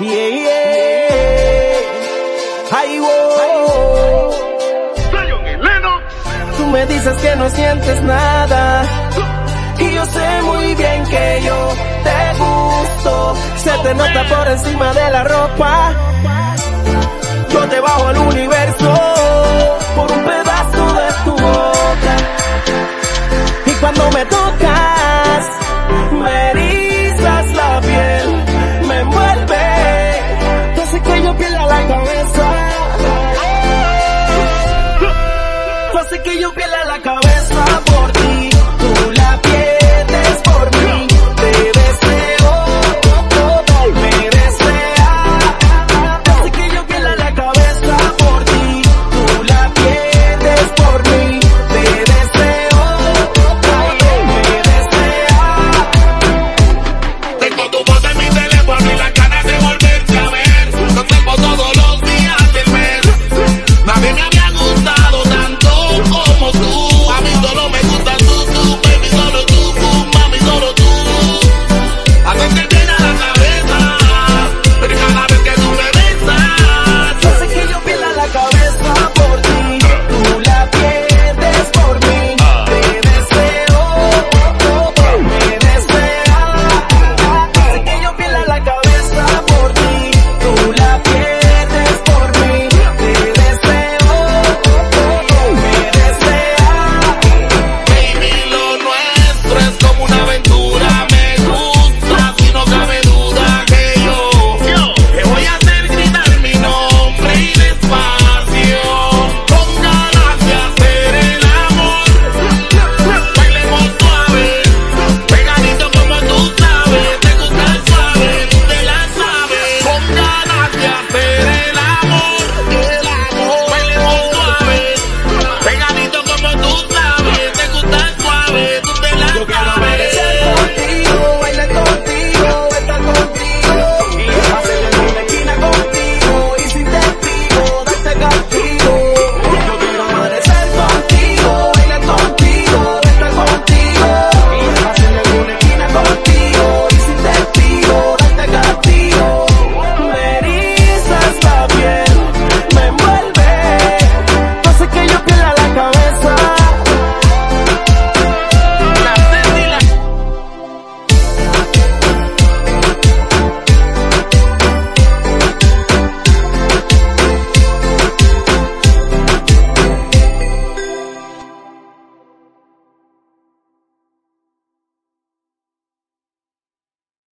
Yeah, yeah. Ay, wow. Tú me dices que no sientes nada. Y yo sé muy bien que yo te gusto. Se te nota por encima de la ropa. Yo te bajo al universo que yo pierda la cabeza por.